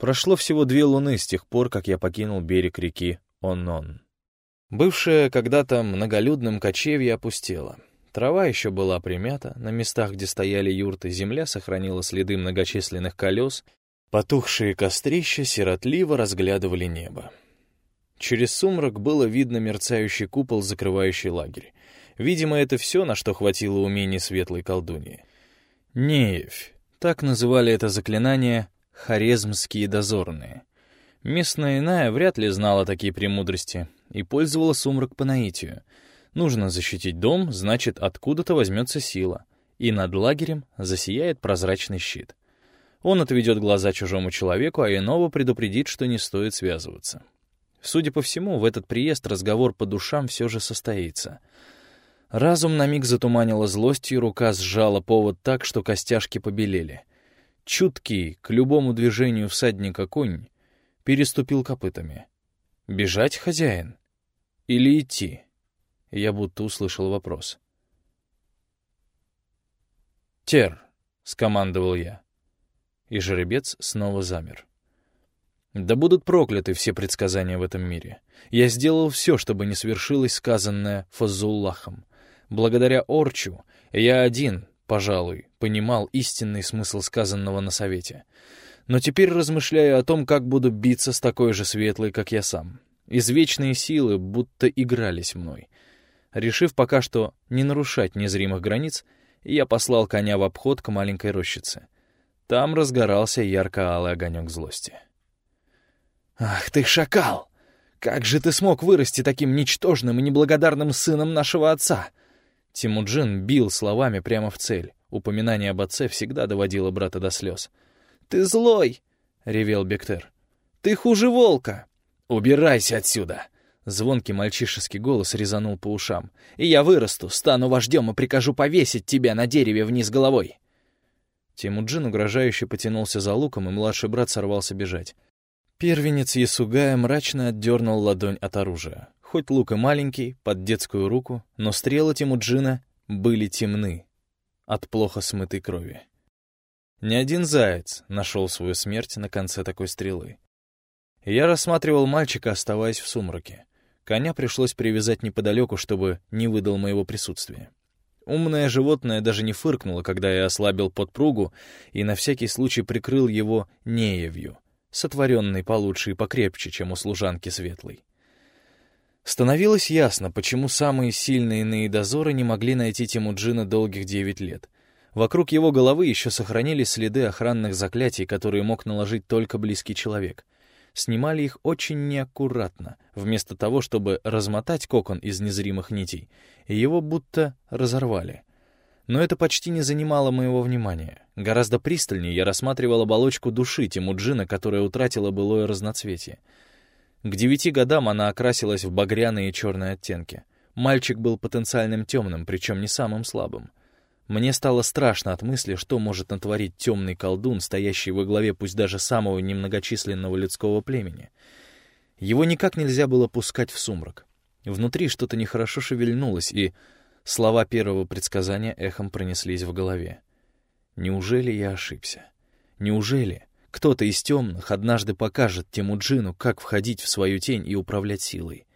Прошло всего две луны с тех пор, как я покинул берег реки Онон. Бывшее когда-то многолюдным кочевье опустело. Трава еще была примята, на местах, где стояли юрты, земля сохранила следы многочисленных колес, потухшие кострища сиротливо разглядывали небо. Через сумрак было видно мерцающий купол, закрывающий лагерь. Видимо, это все, на что хватило умений светлой колдуньи. Неевь. Так называли это заклинание «хорезмские дозорные». Местная иная вряд ли знала такие премудрости и пользовала сумрак по наитию. Нужно защитить дом, значит, откуда-то возьмется сила, и над лагерем засияет прозрачный щит. Он отведет глаза чужому человеку, а иного предупредит, что не стоит связываться. Судя по всему, в этот приезд разговор по душам все же состоится. Разум на миг затуманила злостью, рука сжала повод так, что костяшки побелели. Чуткий к любому движению всадника конь переступил копытами. «Бежать, хозяин? Или идти?» Я будто услышал вопрос. «Тер!» — скомандовал я. И жеребец снова замер. Да будут прокляты все предсказания в этом мире. Я сделал все, чтобы не свершилось сказанное Фазуллахом. Благодаря Орчу я один, пожалуй, понимал истинный смысл сказанного на совете. Но теперь размышляю о том, как буду биться с такой же светлой, как я сам. Извечные силы будто игрались мной. Решив пока что не нарушать незримых границ, я послал коня в обход к маленькой рощице. Там разгорался ярко-алый огонек злости. «Ах ты, шакал! Как же ты смог вырасти таким ничтожным и неблагодарным сыном нашего отца?» Тимуджин бил словами прямо в цель. Упоминание об отце всегда доводило брата до слез. «Ты злой!» — ревел Бектер. «Ты хуже волка!» «Убирайся отсюда!» Звонкий мальчишеский голос резанул по ушам. «И я вырасту, стану вождем и прикажу повесить тебя на дереве вниз головой!» Тимуджин угрожающе потянулся за луком, и младший брат сорвался бежать. Первенец Ясугая мрачно отдернул ладонь от оружия. Хоть лук и маленький, под детскую руку, но стрелы Тимуджина были темны от плохо смытой крови. Ни один заяц нашел свою смерть на конце такой стрелы. Я рассматривал мальчика, оставаясь в сумраке. Коня пришлось привязать неподалеку, чтобы не выдал моего присутствия. Умное животное даже не фыркнуло, когда я ослабил подпругу и на всякий случай прикрыл его неевью — сотворенный получше и покрепче, чем у служанки светлой. Становилось ясно, почему самые сильные иные дозоры не могли найти Тимуджина долгих девять лет. Вокруг его головы еще сохранились следы охранных заклятий, которые мог наложить только близкий человек. Снимали их очень неаккуратно, вместо того, чтобы размотать кокон из незримых нитей, и его будто разорвали — но это почти не занимало моего внимания. Гораздо пристальнее я рассматривал оболочку души Тимуджина, которая утратила былое разноцветие. К девяти годам она окрасилась в багряные и черные оттенки. Мальчик был потенциальным темным, причем не самым слабым. Мне стало страшно от мысли, что может натворить темный колдун, стоящий во главе пусть даже самого немногочисленного людского племени. Его никак нельзя было пускать в сумрак. Внутри что-то нехорошо шевельнулось, и Слова первого предсказания эхом пронеслись в голове. Неужели я ошибся? Неужели кто-то из темных однажды покажет Темуджину, как входить в свою тень и управлять силой?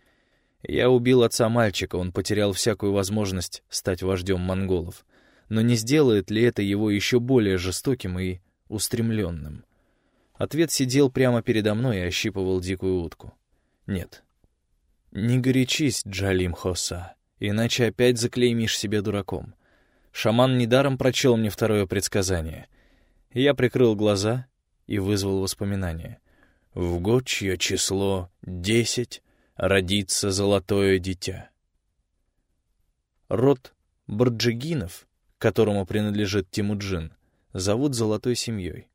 Я убил отца мальчика, он потерял всякую возможность стать вождем монголов. Но не сделает ли это его еще более жестоким и устремленным? Ответ сидел прямо передо мной и ощипывал дикую утку. Нет. Не горячись, Джалим Хоса иначе опять заклеймишь себя дураком. Шаман недаром прочел мне второе предсказание. Я прикрыл глаза и вызвал воспоминания. В год, чье число десять, родится золотое дитя. Род Барджигинов, которому принадлежит Тимуджин, зовут золотой семьей.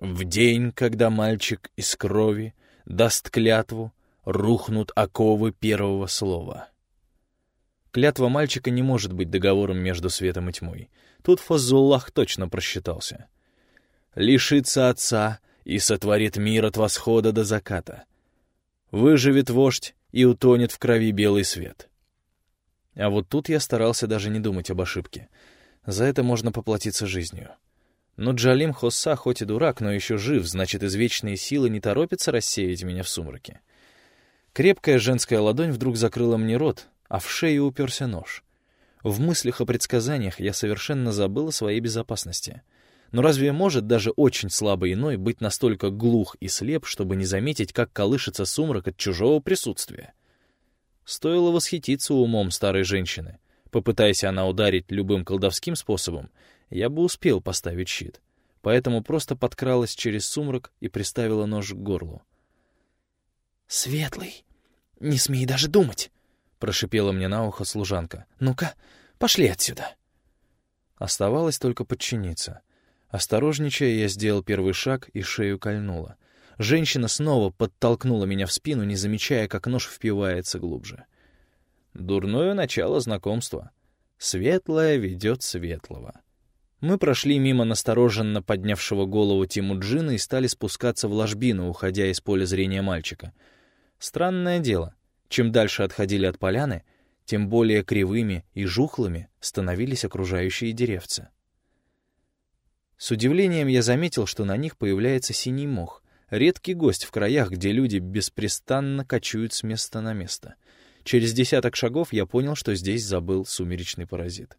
В день, когда мальчик из крови даст клятву, рухнут оковы первого слова. Клятва мальчика не может быть договором между светом и тьмой. Тут Фазуллах точно просчитался. «Лишится отца и сотворит мир от восхода до заката. Выживет вождь и утонет в крови белый свет». А вот тут я старался даже не думать об ошибке. За это можно поплатиться жизнью. Но Джалим Хосса хоть и дурак, но еще жив, значит, извечные силы не торопятся рассеять меня в сумраке. Крепкая женская ладонь вдруг закрыла мне рот, а в шею уперся нож. В мыслях о предсказаниях я совершенно забыл о своей безопасности. Но разве может даже очень слабый иной быть настолько глух и слеп, чтобы не заметить, как колышется сумрак от чужого присутствия? Стоило восхититься умом старой женщины. Попытаясь она ударить любым колдовским способом, я бы успел поставить щит. Поэтому просто подкралась через сумрак и приставила нож к горлу. «Светлый, не смей даже думать!» — прошипела мне на ухо служанка. «Ну-ка, пошли отсюда!» Оставалось только подчиниться. Осторожничая, я сделал первый шаг и шею кольнула. Женщина снова подтолкнула меня в спину, не замечая, как нож впивается глубже. Дурное начало знакомства. Светлое ведет светлого. Мы прошли мимо настороженно поднявшего голову Тимуджина и стали спускаться в ложбину, уходя из поля зрения мальчика. Странное дело. Чем дальше отходили от поляны, тем более кривыми и жухлыми становились окружающие деревца. С удивлением я заметил, что на них появляется синий мох, редкий гость в краях, где люди беспрестанно кочуют с места на место. Через десяток шагов я понял, что здесь забыл сумеречный паразит.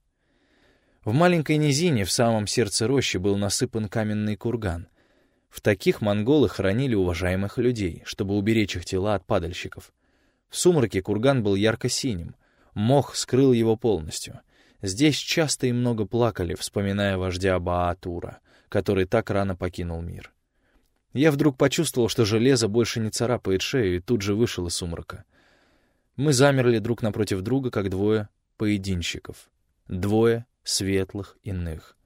В маленькой низине в самом сердце рощи был насыпан каменный курган. В таких монголы хранили уважаемых людей, чтобы уберечь их тела от падальщиков. В сумраке курган был ярко-синим, мох скрыл его полностью. Здесь часто и много плакали, вспоминая вождя Баатура, который так рано покинул мир. Я вдруг почувствовал, что железо больше не царапает шею, и тут же вышел из сумрака. Мы замерли друг напротив друга, как двое поединщиков. Двое светлых иных.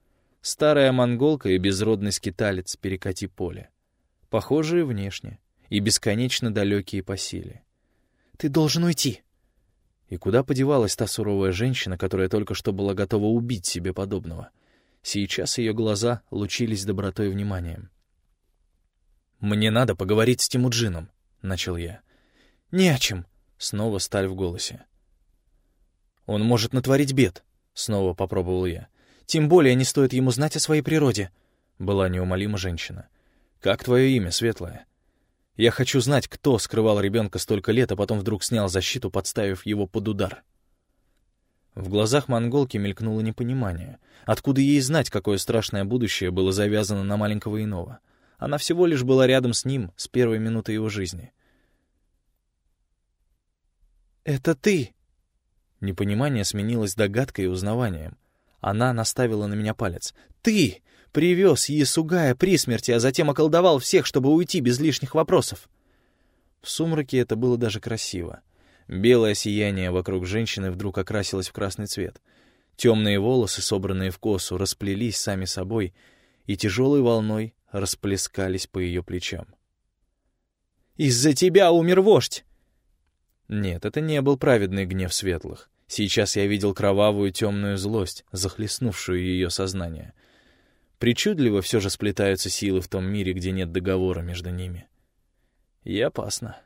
Старая монголка и безродный скиталец перекати поле. Похожие внешне и бесконечно далекие по силе. «Ты должен уйти!» И куда подевалась та суровая женщина, которая только что была готова убить себе подобного? Сейчас ее глаза лучились добротой и вниманием. «Мне надо поговорить с Тимуджином», — начал я. «Не о чем», — снова сталь в голосе. «Он может натворить бед», Снова попробовал я. «Тем более не стоит ему знать о своей природе», — была неумолима женщина. «Как твое имя, Светлая?» «Я хочу знать, кто скрывал ребенка столько лет, а потом вдруг снял защиту, подставив его под удар». В глазах монголки мелькнуло непонимание. Откуда ей знать, какое страшное будущее было завязано на маленького иного? Она всего лишь была рядом с ним с первой минуты его жизни. «Это ты!» Непонимание сменилось догадкой и узнаванием. Она наставила на меня палец. «Ты привез Ясугая при смерти, а затем околдовал всех, чтобы уйти без лишних вопросов!» В сумраке это было даже красиво. Белое сияние вокруг женщины вдруг окрасилось в красный цвет. Темные волосы, собранные в косу, расплелись сами собой и тяжелой волной расплескались по ее плечам. «Из-за тебя умер вождь!» Нет, это не был праведный гнев светлых. Сейчас я видел кровавую темную злость, захлестнувшую ее сознание. Причудливо все же сплетаются силы в том мире, где нет договора между ними. И опасно.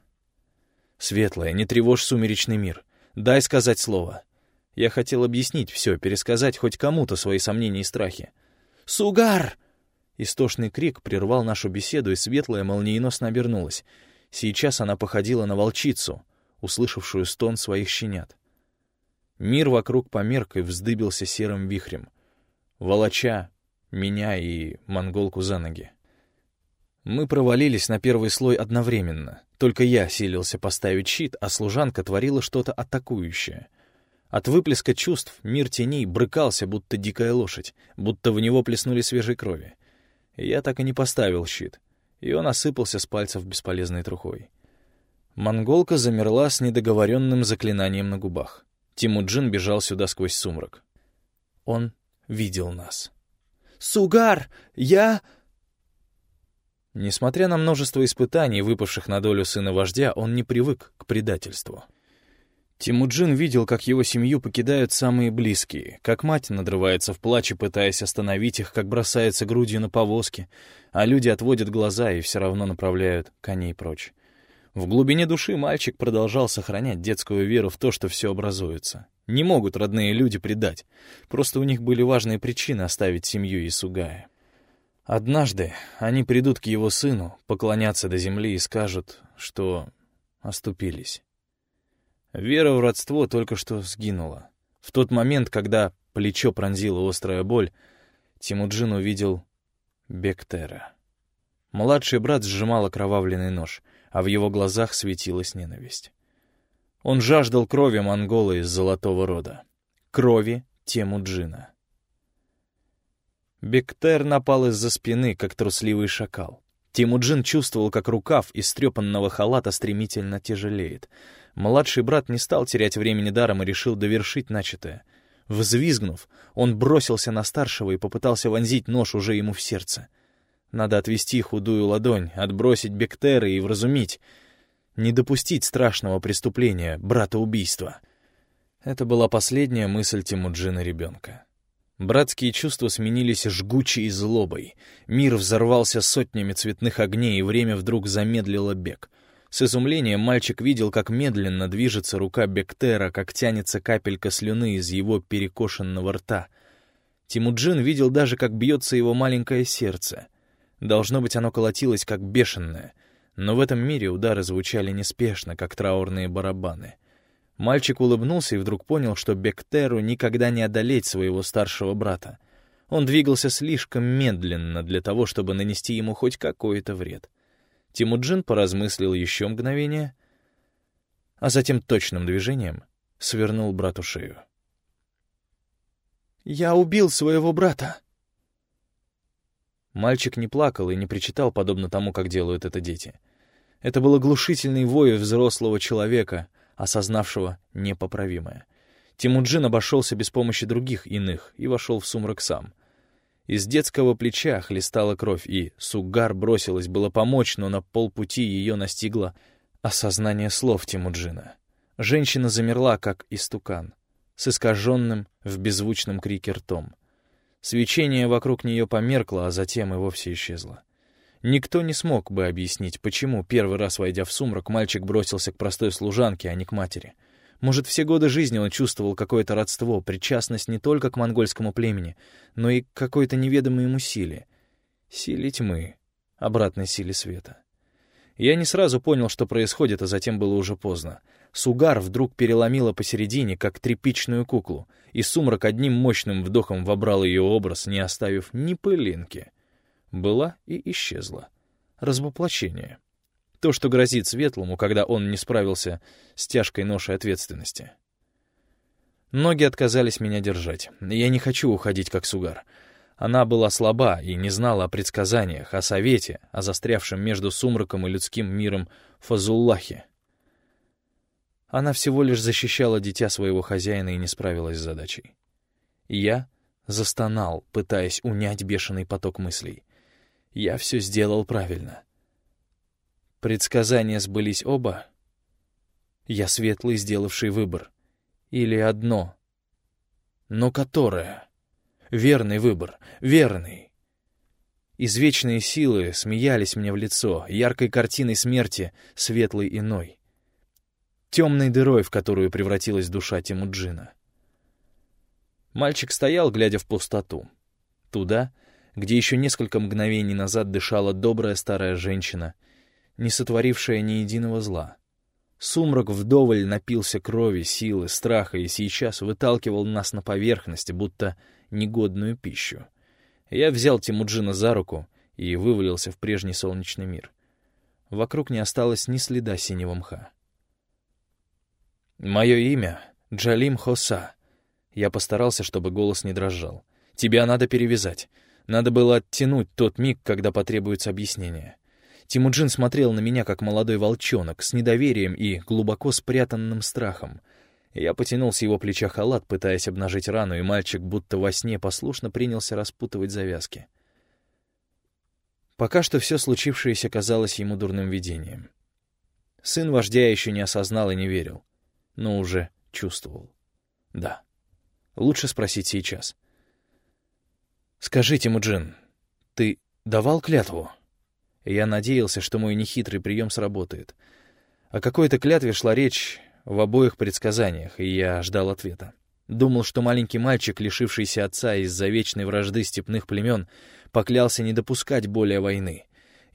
Светлая, не тревожь сумеречный мир. Дай сказать слово. Я хотел объяснить все, пересказать хоть кому-то свои сомнения и страхи. «Сугар!» Истошный крик прервал нашу беседу, и Светлая молниеносно обернулась. Сейчас она походила на волчицу, услышавшую стон своих щенят. Мир вокруг померк и вздыбился серым вихрем, волоча меня и монголку за ноги. Мы провалились на первый слой одновременно. Только я силился поставить щит, а служанка творила что-то атакующее. От выплеска чувств мир теней брыкался, будто дикая лошадь, будто в него плеснули свежей крови. Я так и не поставил щит, и он осыпался с пальцев бесполезной трухой. Монголка замерла с недоговоренным заклинанием на губах. Тимуджин бежал сюда сквозь сумрак. Он видел нас. «Сугар! Я...» Несмотря на множество испытаний, выпавших на долю сына вождя, он не привык к предательству. Тимуджин видел, как его семью покидают самые близкие, как мать надрывается в плаче, пытаясь остановить их, как бросается грудью на повозки, а люди отводят глаза и все равно направляют коней прочь. В глубине души мальчик продолжал сохранять детскую веру в то, что все образуется. Не могут родные люди предать. Просто у них были важные причины оставить семью Исугая. Однажды они придут к его сыну, поклонятся до земли и скажут, что оступились. Вера в родство только что сгинула. В тот момент, когда плечо пронзила острая боль, Тимуджин увидел Бектера. Младший брат сжимал окровавленный нож, а в его глазах светилась ненависть. Он жаждал крови монгола из золотого рода. Крови Темуджина. Бектер напал из-за спины, как трусливый шакал. Тимуджин чувствовал, как рукав из трепанного халата стремительно тяжелеет. Младший брат не стал терять времени даром и решил довершить начатое. Взвизгнув, он бросился на старшего и попытался вонзить нож уже ему в сердце. Надо отвести худую ладонь, отбросить Бектеры и вразумить. Не допустить страшного преступления, брата-убийства. Это была последняя мысль Тимуджина ребенка. Братские чувства сменились жгучей злобой. Мир взорвался сотнями цветных огней, и время вдруг замедлило бег. С изумлением мальчик видел, как медленно движется рука Бектера, как тянется капелька слюны из его перекошенного рта. Тимуджин видел даже, как бьется его маленькое сердце. Должно быть, оно колотилось, как бешеное. Но в этом мире удары звучали неспешно, как траурные барабаны — Мальчик улыбнулся и вдруг понял, что Бектеру никогда не одолеть своего старшего брата. Он двигался слишком медленно для того, чтобы нанести ему хоть какой-то вред. Тимуджин поразмыслил еще мгновение, а затем точным движением свернул брату шею. «Я убил своего брата!» Мальчик не плакал и не причитал, подобно тому, как делают это дети. Это был оглушительный вой взрослого человека — осознавшего непоправимое. Тимуджин обошелся без помощи других иных и вошел в сумрак сам. Из детского плеча хлестала кровь, и Сугар бросилась было помочь, но на полпути ее настигло осознание слов Тимуджина. Женщина замерла, как истукан, с искаженным в беззвучном крике ртом. Свечение вокруг нее померкло, а затем и вовсе исчезло. Никто не смог бы объяснить, почему, первый раз войдя в сумрак, мальчик бросился к простой служанке, а не к матери. Может, все годы жизни он чувствовал какое-то родство, причастность не только к монгольскому племени, но и к какой-то неведомой ему силе. Силе тьмы, обратной силе света. Я не сразу понял, что происходит, а затем было уже поздно. Сугар вдруг переломила посередине, как тряпичную куклу, и сумрак одним мощным вдохом вобрал ее образ, не оставив ни пылинки — была и исчезла. Развоплощение. То, что грозит Светлому, когда он не справился с тяжкой ношей ответственности. Ноги отказались меня держать. Я не хочу уходить, как Сугар. Она была слаба и не знала о предсказаниях, о совете, о застрявшем между сумраком и людским миром Фазуллахе. Она всего лишь защищала дитя своего хозяина и не справилась с задачей. Я застонал, пытаясь унять бешеный поток мыслей. Я все сделал правильно. Предсказания сбылись оба. Я светлый, сделавший выбор. Или одно. Но которое? Верный выбор, верный. Извечные силы смеялись мне в лицо, яркой картиной смерти, светлой иной. Темной дырой, в которую превратилась душа Тимуджина. Мальчик стоял, глядя в пустоту. Туда, где еще несколько мгновений назад дышала добрая старая женщина, не сотворившая ни единого зла. Сумрак вдоволь напился крови, силы, страха и сейчас выталкивал нас на поверхность, будто негодную пищу. Я взял Тимуджина за руку и вывалился в прежний солнечный мир. Вокруг не осталось ни следа синего мха. «Мое имя — Джалим Хоса». Я постарался, чтобы голос не дрожал. «Тебя надо перевязать. Надо было оттянуть тот миг, когда потребуется объяснение. Тимуджин смотрел на меня, как молодой волчонок, с недоверием и глубоко спрятанным страхом. Я потянул с его плеча халат, пытаясь обнажить рану, и мальчик будто во сне послушно принялся распутывать завязки. Пока что все случившееся казалось ему дурным видением. Сын вождя еще не осознал и не верил, но уже чувствовал. Да, лучше спросить сейчас — «Скажите, Муджин, ты давал клятву?» Я надеялся, что мой нехитрый прием сработает. О какой-то клятве шла речь в обоих предсказаниях, и я ждал ответа. Думал, что маленький мальчик, лишившийся отца из-за вечной вражды степных племен, поклялся не допускать более войны.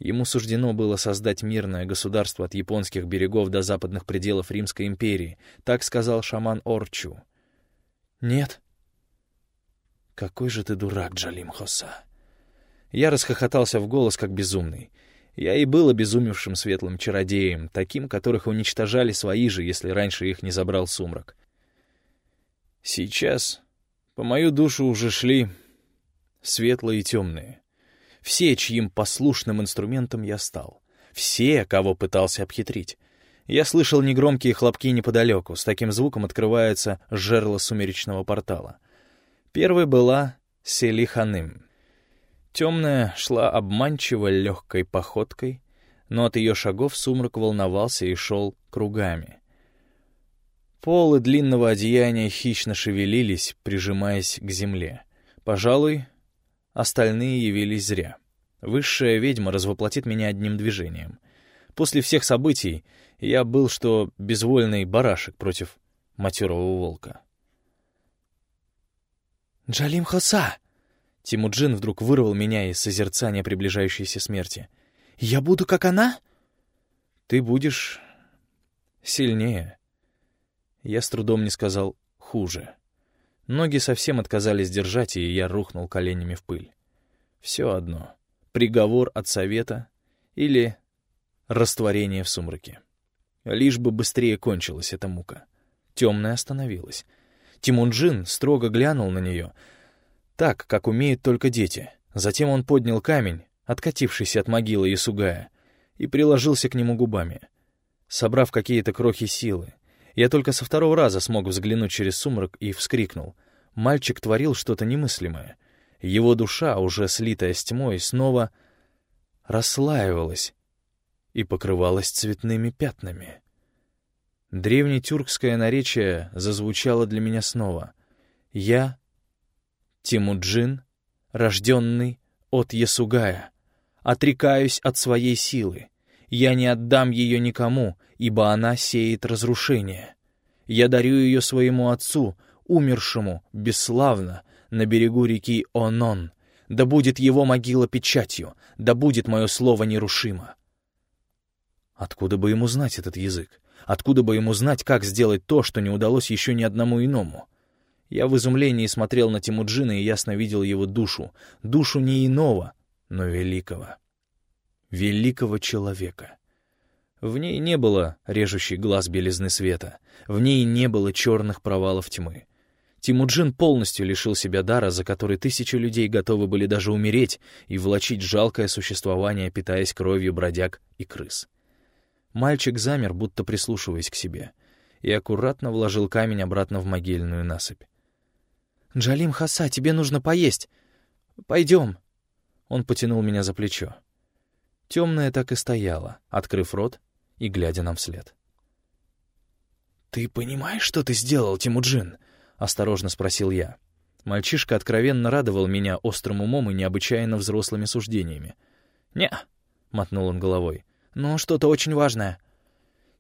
Ему суждено было создать мирное государство от японских берегов до западных пределов Римской империи, так сказал шаман Орчу. «Нет». «Какой же ты дурак, Джалим Хоса!» Я расхохотался в голос, как безумный. Я и был обезумевшим светлым чародеем, таким, которых уничтожали свои же, если раньше их не забрал сумрак. Сейчас по мою душу уже шли светлые и темные. Все, чьим послушным инструментом я стал. Все, кого пытался обхитрить. Я слышал негромкие хлопки неподалеку. С таким звуком открывается жерло сумеречного портала. Первой была Селиханым. Темная шла обманчиво легкой походкой, но от ее шагов сумрак волновался и шел кругами. Полы длинного одеяния хищно шевелились, прижимаясь к земле. Пожалуй, остальные явились зря. Высшая ведьма развоплотит меня одним движением. После всех событий я был что безвольный барашек против матерого волка. «Джалим Хоса!» Тимуджин вдруг вырвал меня из созерцания приближающейся смерти. «Я буду как она?» «Ты будешь сильнее», я с трудом не сказал «хуже». Ноги совсем отказались держать, и я рухнул коленями в пыль. Все одно. Приговор от совета или растворение в сумраке. Лишь бы быстрее кончилась эта мука. Темная остановилась. Тимунджин строго глянул на нее, так, как умеют только дети. Затем он поднял камень, откатившийся от могилы Исугая, и приложился к нему губами. Собрав какие-то крохи силы, я только со второго раза смог взглянуть через сумрак и вскрикнул. Мальчик творил что-то немыслимое. Его душа, уже слитая с тьмой, снова расслаивалась и покрывалась цветными пятнами. Древнетюркское наречие зазвучало для меня снова. «Я — Тимуджин, рожденный от Ясугая, отрекаюсь от своей силы. Я не отдам ее никому, ибо она сеет разрушение. Я дарю ее своему отцу, умершему, бесславно, на берегу реки Онон. Да будет его могила печатью, да будет мое слово нерушимо. Откуда бы ему знать этот язык? Откуда бы ему знать, как сделать то, что не удалось еще ни одному иному? Я в изумлении смотрел на Тимуджина и ясно видел его душу. Душу не иного, но великого. Великого человека. В ней не было режущий глаз белизны света, в ней не было черных провалов тьмы. Тимуджин полностью лишил себя дара, за который тысячи людей готовы были даже умереть и влачить жалкое существование, питаясь кровью бродяг и крыс. Мальчик замер, будто прислушиваясь к себе, и аккуратно вложил камень обратно в могильную насыпь. «Джалим Хаса, тебе нужно поесть. Пойдем». Он потянул меня за плечо. Темная так и стояла, открыв рот и глядя нам вслед. «Ты понимаешь, что ты сделал, Тимуджин?» — осторожно спросил я. Мальчишка откровенно радовал меня острым умом и необычайно взрослыми суждениями. «Не», — мотнул он головой, — «но что-то очень важное».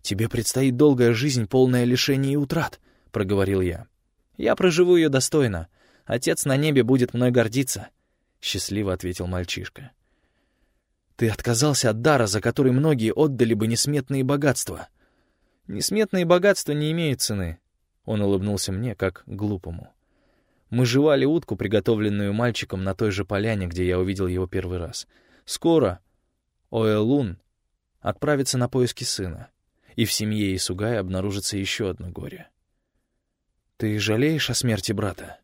«Тебе предстоит долгая жизнь, полная лишений и утрат», — проговорил я. «Я проживу ее достойно. Отец на небе будет мной гордиться», — счастливо ответил мальчишка. Ты отказался от дара, за который многие отдали бы несметные богатства. Несметные богатства не имеют цены. Он улыбнулся мне, как глупому. Мы жевали утку, приготовленную мальчиком на той же поляне, где я увидел его первый раз. Скоро Оэлун отправится на поиски сына, и в семье Исугая обнаружится еще одно горе. «Ты жалеешь о смерти брата?»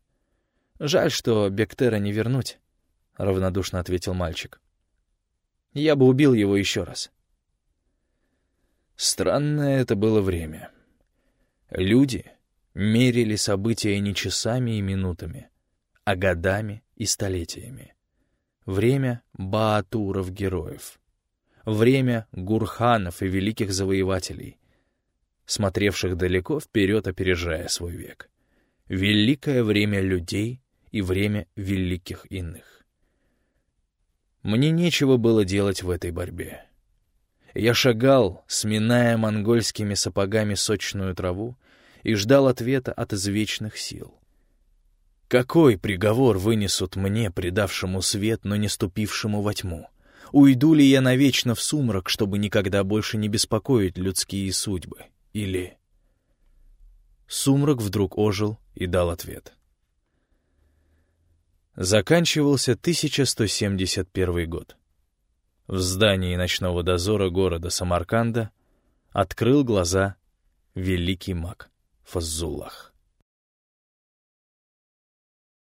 «Жаль, что Бектера не вернуть», — равнодушно ответил мальчик. Я бы убил его еще раз. Странное это было время. Люди мерили события не часами и минутами, а годами и столетиями. Время Баатуров-героев. Время Гурханов и великих завоевателей, смотревших далеко вперед, опережая свой век. Великое время людей и время великих иных. Мне нечего было делать в этой борьбе. Я шагал, сминая монгольскими сапогами сочную траву, и ждал ответа от извечных сил. Какой приговор вынесут мне, предавшему свет, но не ступившему во тьму? Уйду ли я навечно в сумрак, чтобы никогда больше не беспокоить людские судьбы? Или... Сумрак вдруг ожил и дал ответ. Заканчивался 1171 год. В здании ночного дозора города Самарканда открыл глаза великий маг Фаззуллах.